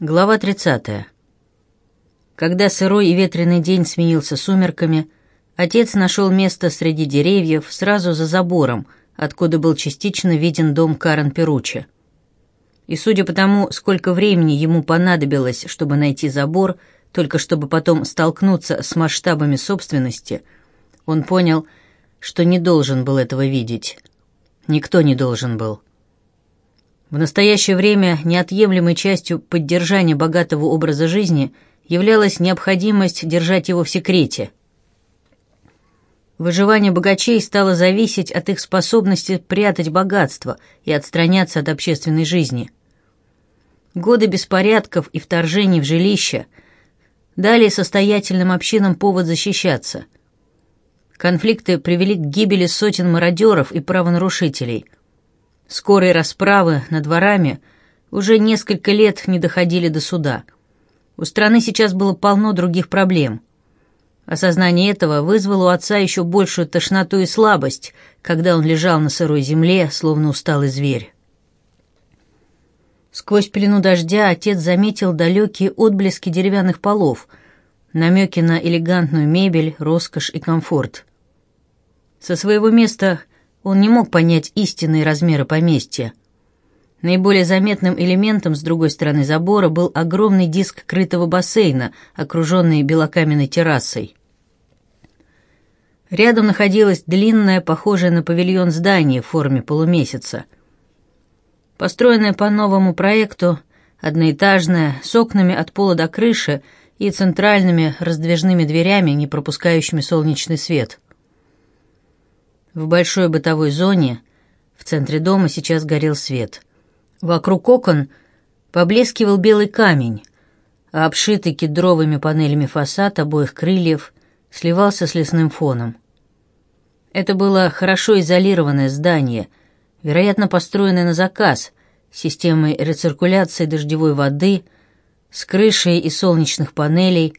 Глава 30. Когда сырой и ветреный день сменился сумерками, отец нашел место среди деревьев сразу за забором, откуда был частично виден дом Карен Перучи. И судя по тому, сколько времени ему понадобилось, чтобы найти забор, только чтобы потом столкнуться с масштабами собственности, он понял, что не должен был этого видеть. Никто не должен был. В настоящее время неотъемлемой частью поддержания богатого образа жизни являлась необходимость держать его в секрете. Выживание богачей стало зависеть от их способности прятать богатство и отстраняться от общественной жизни. Годы беспорядков и вторжений в жилища дали состоятельным общинам повод защищаться. Конфликты привели к гибели сотен мародеров и правонарушителей – Скорые расправы над ворами уже несколько лет не доходили до суда. У страны сейчас было полно других проблем. Осознание этого вызвало у отца еще большую тошноту и слабость, когда он лежал на сырой земле, словно усталый зверь. Сквозь пелену дождя отец заметил далекие отблески деревянных полов, намеки на элегантную мебель, роскошь и комфорт. Со своего места он не мог понять истинные размеры поместья. Наиболее заметным элементом с другой стороны забора был огромный диск крытого бассейна, окруженный белокаменной террасой. Рядом находилось длинное, похожее на павильон здание в форме полумесяца. Построенное по новому проекту, одноэтажное, с окнами от пола до крыши и центральными раздвижными дверями, не пропускающими солнечный свет – в большой бытовой зоне в центре дома сейчас горел свет. Вокруг окон поблескивал белый камень, а обшитый кедровыми панелями фасад обоих крыльев сливался с лесным фоном. Это было хорошо изолированное здание, вероятно, построенное на заказ, с системой рециркуляции дождевой воды, с крышей и солнечных панелей,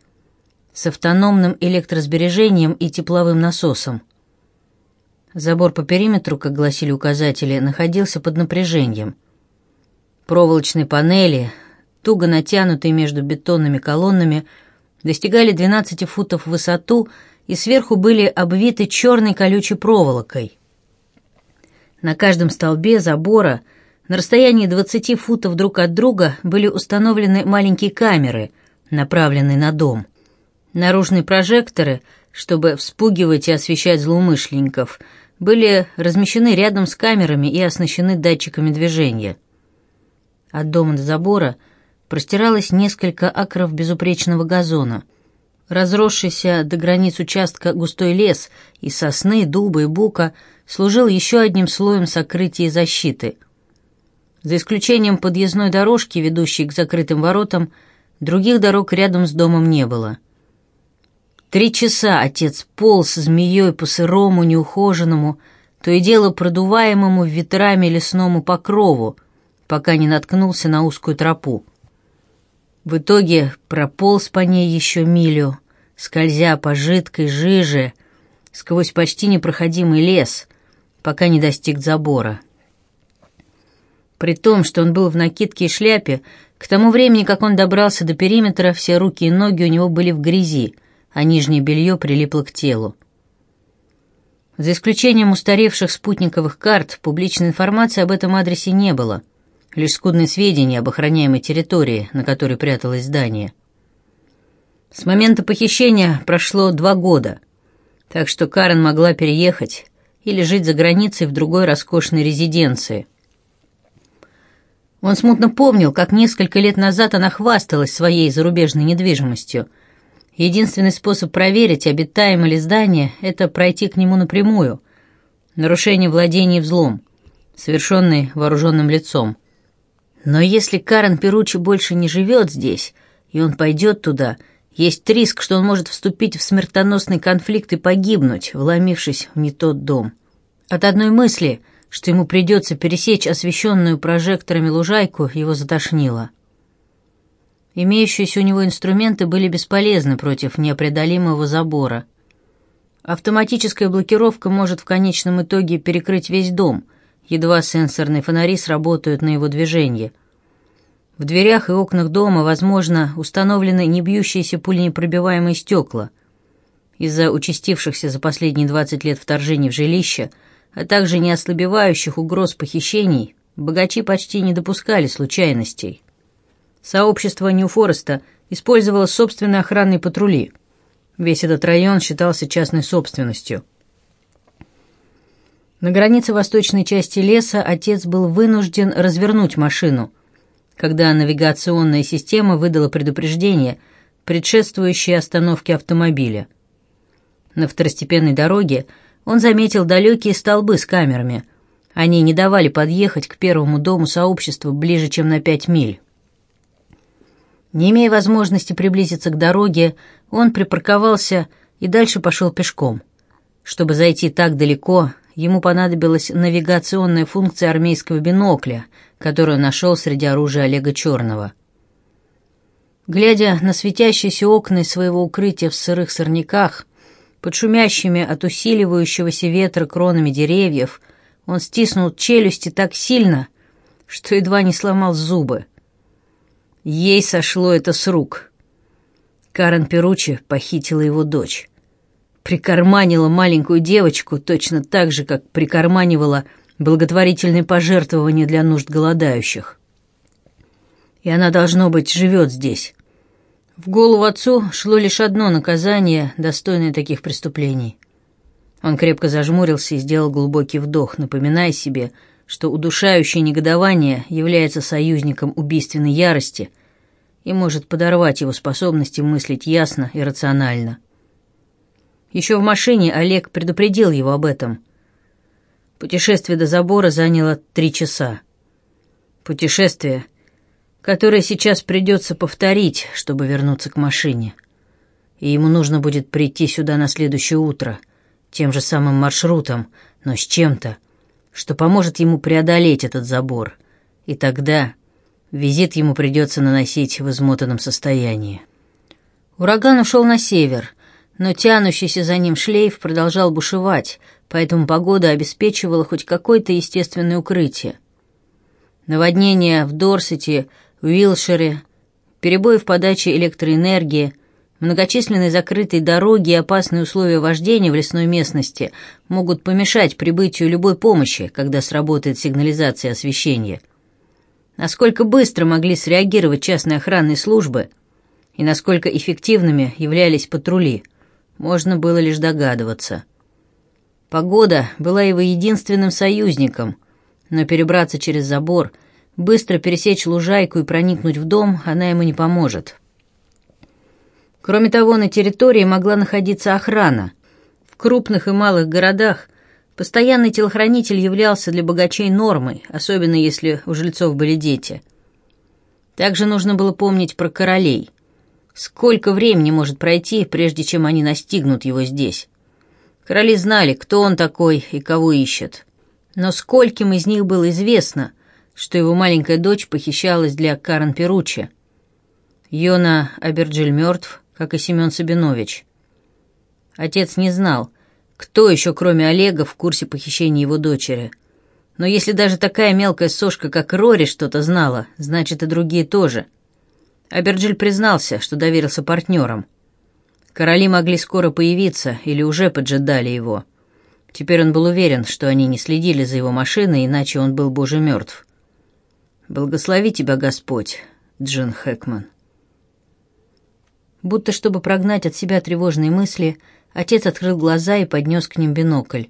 с автономным электросбережением и тепловым насосом. Забор по периметру, как гласили указатели, находился под напряжением. Проволочные панели, туго натянутые между бетонными колоннами, достигали 12 футов в высоту и сверху были обвиты черной колючей проволокой. На каждом столбе забора на расстоянии 20 футов друг от друга были установлены маленькие камеры, направленные на дом. Наружные прожекторы, чтобы вспугивать и освещать злоумышленников – были размещены рядом с камерами и оснащены датчиками движения. От дома до забора простиралось несколько акров безупречного газона. Разросшийся до границ участка густой лес из сосны, дуба и бука служил еще одним слоем сокрытия и защиты. За исключением подъездной дорожки, ведущей к закрытым воротам, других дорог рядом с домом не было – Три часа отец полз змеей по сырому, неухоженному, то и дело продуваемому ветрами лесному покрову, пока не наткнулся на узкую тропу. В итоге прополз по ней еще милю, скользя по жидкой жиже, сквозь почти непроходимый лес, пока не достиг забора. При том, что он был в накидке и шляпе, к тому времени, как он добрался до периметра, все руки и ноги у него были в грязи — а нижнее белье прилипло к телу. За исключением устаревших спутниковых карт, публичной информации об этом адресе не было, лишь скудные сведения об охраняемой территории, на которой пряталось здание. С момента похищения прошло два года, так что Карен могла переехать или жить за границей в другой роскошной резиденции. Он смутно помнил, как несколько лет назад она хвасталась своей зарубежной недвижимостью – Единственный способ проверить, обитаемо ли здание, это пройти к нему напрямую. Нарушение владений взлом, совершенный вооруженным лицом. Но если Карен Перучи больше не живет здесь, и он пойдет туда, есть риск, что он может вступить в смертоносный конфликт и погибнуть, вломившись в не тот дом. От одной мысли, что ему придется пересечь освещенную прожекторами лужайку, его затошнило. Имеющиеся у него инструменты были бесполезны против неопреодолимого забора. Автоматическая блокировка может в конечном итоге перекрыть весь дом, едва сенсорные фонари сработают на его движение. В дверях и окнах дома, возможно, установлены не бьющиеся пуленепробиваемые стекла. Из-за участившихся за последние 20 лет вторжений в жилище, а также неослабевающих угроз похищений, богачи почти не допускали случайностей. Сообщество Нью-Фореста использовало собственные охранные патрули. Весь этот район считался частной собственностью. На границе восточной части леса отец был вынужден развернуть машину, когда навигационная система выдала предупреждение, предшествующее остановке автомобиля. На второстепенной дороге он заметил далекие столбы с камерами. Они не давали подъехать к первому дому сообщества ближе, чем на пять миль. Не имея возможности приблизиться к дороге, он припарковался и дальше пошел пешком. Чтобы зайти так далеко, ему понадобилась навигационная функция армейского бинокля, которую нашел среди оружия Олега Черного. Глядя на светящиеся окна своего укрытия в сырых сорняках, под шумящими от усиливающегося ветра кронами деревьев, он стиснул челюсти так сильно, что едва не сломал зубы. Ей сошло это с рук. Карен Перучи похитила его дочь. Прикарманила маленькую девочку точно так же, как прикарманивала благотворительные пожертвования для нужд голодающих. И она, должно быть, живет здесь. В голову отцу шло лишь одно наказание, достойное таких преступлений. Он крепко зажмурился и сделал глубокий вдох, напоминая себе, что удушающее негодование является союзником убийственной ярости, и может подорвать его способности мыслить ясно и рационально. Еще в машине Олег предупредил его об этом. Путешествие до забора заняло три часа. Путешествие, которое сейчас придется повторить, чтобы вернуться к машине. И ему нужно будет прийти сюда на следующее утро, тем же самым маршрутом, но с чем-то, что поможет ему преодолеть этот забор. И тогда Визит ему придется наносить в измотанном состоянии. Ураган ушел на север, но тянущийся за ним шлейф продолжал бушевать, поэтому погода обеспечивала хоть какое-то естественное укрытие. Наводнения в Дорсете, Уилшире, перебои в подаче электроэнергии, многочисленные закрытые дороги и опасные условия вождения в лесной местности могут помешать прибытию любой помощи, когда сработает сигнализация освещения насколько быстро могли среагировать частные охранные службы и насколько эффективными являлись патрули, можно было лишь догадываться. Погода была его единственным союзником, но перебраться через забор, быстро пересечь лужайку и проникнуть в дом она ему не поможет. Кроме того, на территории могла находиться охрана. В крупных и малых городах Постоянный телохранитель являлся для богачей нормой, особенно если у жильцов были дети. Также нужно было помнить про королей. Сколько времени может пройти, прежде чем они настигнут его здесь? Короли знали, кто он такой и кого ищет. Но скольким из них было известно, что его маленькая дочь похищалась для Карен Перучи? Йона Аберджиль мертв, как и Семен Сабинович. Отец не знал — кто еще, кроме Олега, в курсе похищения его дочери? Но если даже такая мелкая сошка, как Рори, что-то знала, значит, и другие тоже. Аберджиль признался, что доверился партнерам. Короли могли скоро появиться или уже поджидали его. Теперь он был уверен, что они не следили за его машиной, иначе он был бы уже мертв. «Благослови тебя Господь, Джин Хэкман». Будто чтобы прогнать от себя тревожные мысли – Отец открыл глаза и поднес к ним бинокль.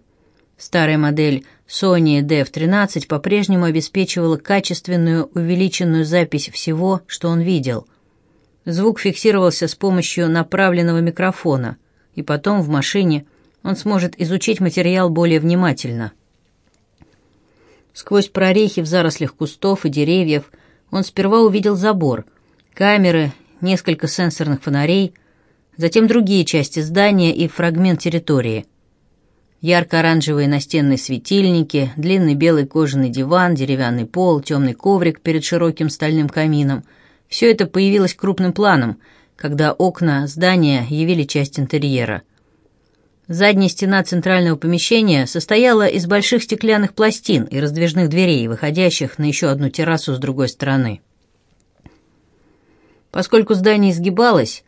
Старая модель Sony DF13 по-прежнему обеспечивала качественную увеличенную запись всего, что он видел. Звук фиксировался с помощью направленного микрофона, и потом в машине он сможет изучить материал более внимательно. Сквозь прорехи в зарослях кустов и деревьев он сперва увидел забор, камеры, несколько сенсорных фонарей — затем другие части здания и фрагмент территории. Ярко-оранжевые настенные светильники, длинный белый кожаный диван, деревянный пол, темный коврик перед широким стальным камином. Все это появилось крупным планом, когда окна здания явили часть интерьера. Задняя стена центрального помещения состояла из больших стеклянных пластин и раздвижных дверей, выходящих на еще одну террасу с другой стороны. Поскольку здание изгибалось,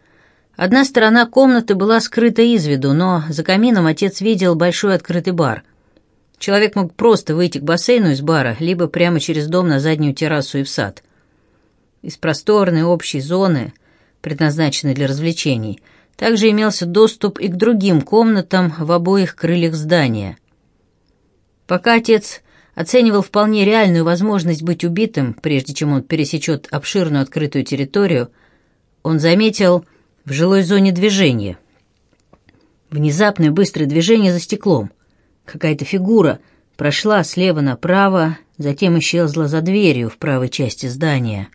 Одна сторона комнаты была скрыта из виду, но за камином отец видел большой открытый бар. Человек мог просто выйти к бассейну из бара, либо прямо через дом на заднюю террасу и в сад. Из просторной общей зоны, предназначенной для развлечений, также имелся доступ и к другим комнатам в обоих крыльях здания. Пока отец оценивал вполне реальную возможность быть убитым, прежде чем он пересечет обширную открытую территорию, он заметил в жилой зоне движения. Внезапное быстрое движение за стеклом. Какая-то фигура прошла слева направо, затем исчезла за дверью в правой части здания.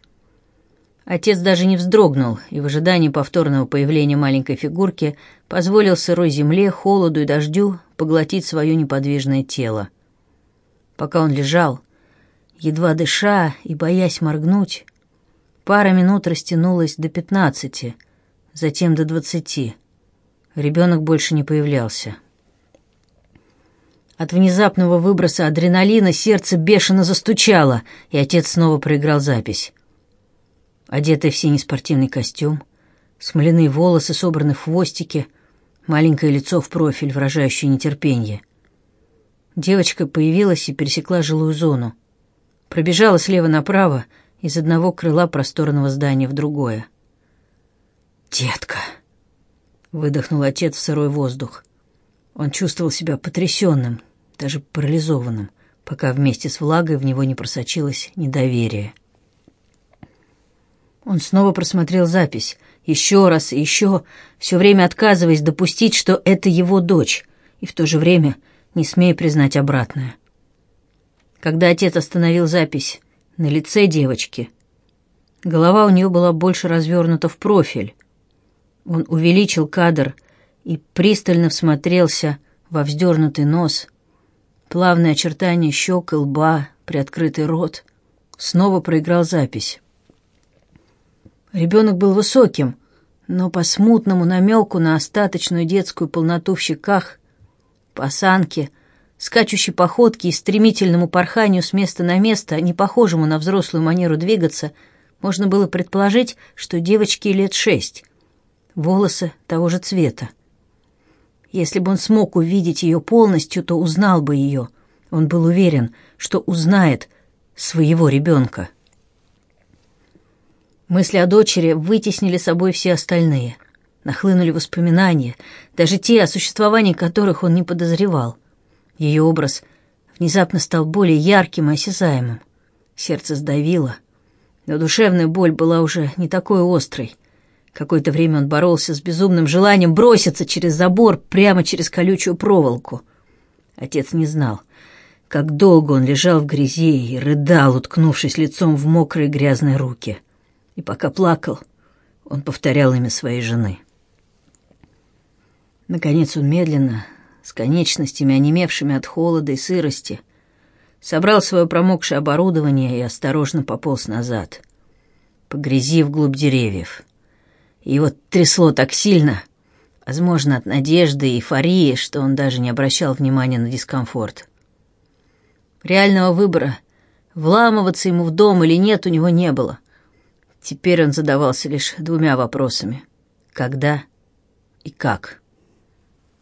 Отец даже не вздрогнул и в ожидании повторного появления маленькой фигурки позволил сырой земле, холоду и дождю поглотить свое неподвижное тело. Пока он лежал, едва дыша и боясь моргнуть, пара минут растянулась до пятнадцати, затем до двадцати. Ребенок больше не появлялся. От внезапного выброса адреналина сердце бешено застучало, и отец снова проиграл запись. Одетый в синий спортивный костюм, смоляные волосы собраны в хвостики, маленькое лицо в профиль, выражающее нетерпение. Девочка появилась и пересекла жилую зону. Пробежала слева направо, из одного крыла просторного здания в другое. «Детка!» — выдохнул отец в сырой воздух. Он чувствовал себя потрясенным, даже парализованным, пока вместе с влагой в него не просочилось недоверие. Он снова просмотрел запись, еще раз и еще, все время отказываясь допустить, что это его дочь, и в то же время не смея признать обратное. Когда отец остановил запись на лице девочки, голова у нее была больше развернута в профиль, он увеличил кадр и пристально всмотрелся во вздернутый нос, плавные очертания щек и лба, приоткрытый рот. Снова проиграл запись. Ребенок был высоким, но по смутному намеку на остаточную детскую полноту в щеках, по скачущей походке и стремительному порханию с места на место, не похожему на взрослую манеру двигаться, можно было предположить, что девочке лет шесть — волосы того же цвета. Если бы он смог увидеть ее полностью, то узнал бы ее. Он был уверен, что узнает своего ребенка. Мысли о дочери вытеснили собой все остальные. Нахлынули воспоминания, даже те, о существовании которых он не подозревал. Ее образ внезапно стал более ярким и осязаемым. Сердце сдавило, но душевная боль была уже не такой острой. Какое-то время он боролся с безумным желанием броситься через забор прямо через колючую проволоку. Отец не знал, как долго он лежал в грязи и рыдал, уткнувшись лицом в мокрые грязные руки. И пока плакал, он повторял имя своей жены. Наконец он медленно, с конечностями, онемевшими от холода и сырости, собрал свое промокшее оборудование и осторожно пополз назад, по грязи вглубь деревьев. Его трясло так сильно, возможно, от надежды и эйфории, что он даже не обращал внимания на дискомфорт. Реального выбора, вламываться ему в дом или нет, у него не было. Теперь он задавался лишь двумя вопросами. Когда и как?